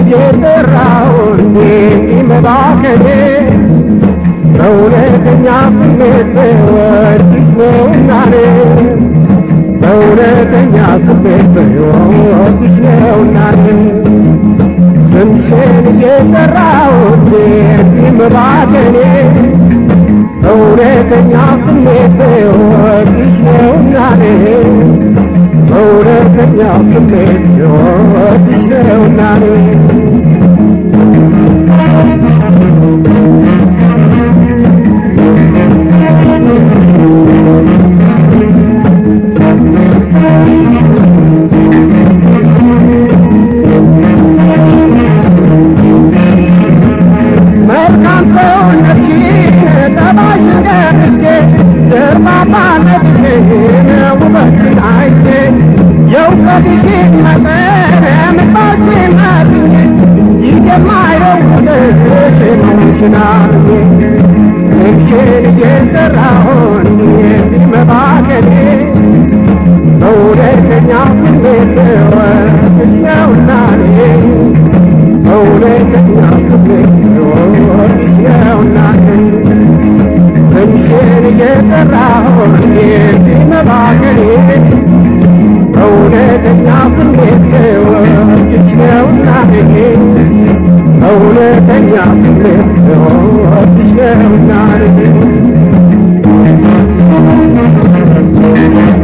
እየጠራሁ እንዲመባከኔ በእውነተኛ ስሜት በወድሽ ነውና እኔ በእውነተኛ ስሜት በወድሽ ነውና እኔ ስምሽን እየጠራሁ እንዲመባከኔ በእውነተኛ ስሜት በወድሽ ነውና እኔ በእውነተኛ ስሜት በወድሽ መሆንሽን አምኜ ስምሽን እየጠራሁን እንዲመባከኔ በእውነተኛ ስሜት ወድሽ ነውና እኔ በእውነተኛ ስሜት ወድሽ ነውና ስምሽን እየጠራሁ እንዲመባከኔ በእውነተኛ ስሜት በእውነተኛ ስሜት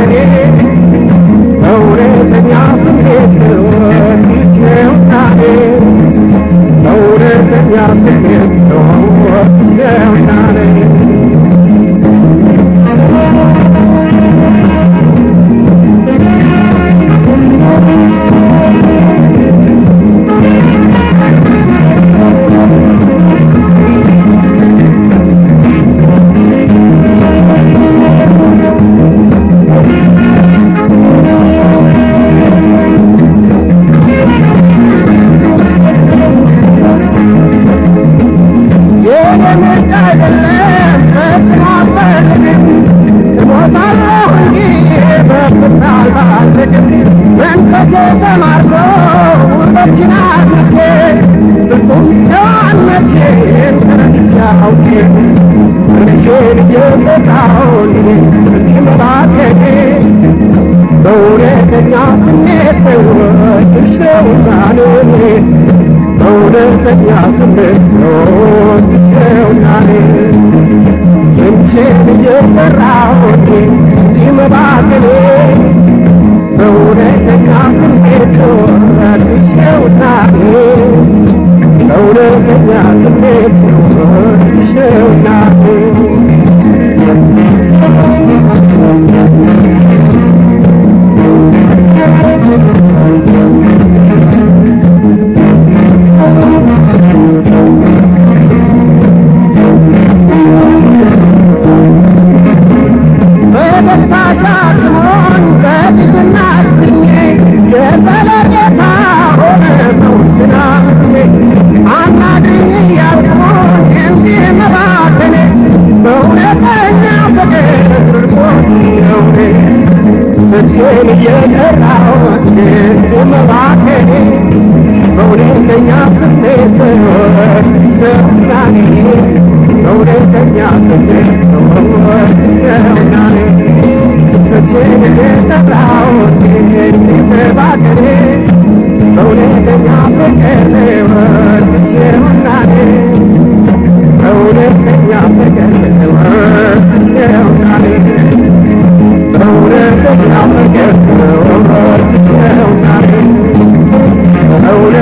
በእውነተኛ ስሜት በእውነተኛ ስሜት ወድሽ ነውና እኔ በእውነተኛ ስሜት ወድሽ ነውና እኔ ስምሽን እየጠራሁኝ እንዲመባከኔ በእውነተኛ በእውነተኛ እንዲህ መባከኔ በእውነተኛ ስሜት እኔ በእውነተኛ ስሜት እኔ ስምሽን እየጠራሁኝ እንዲህ መባከኔ በእውነተኛ ፍቅር ወድሽ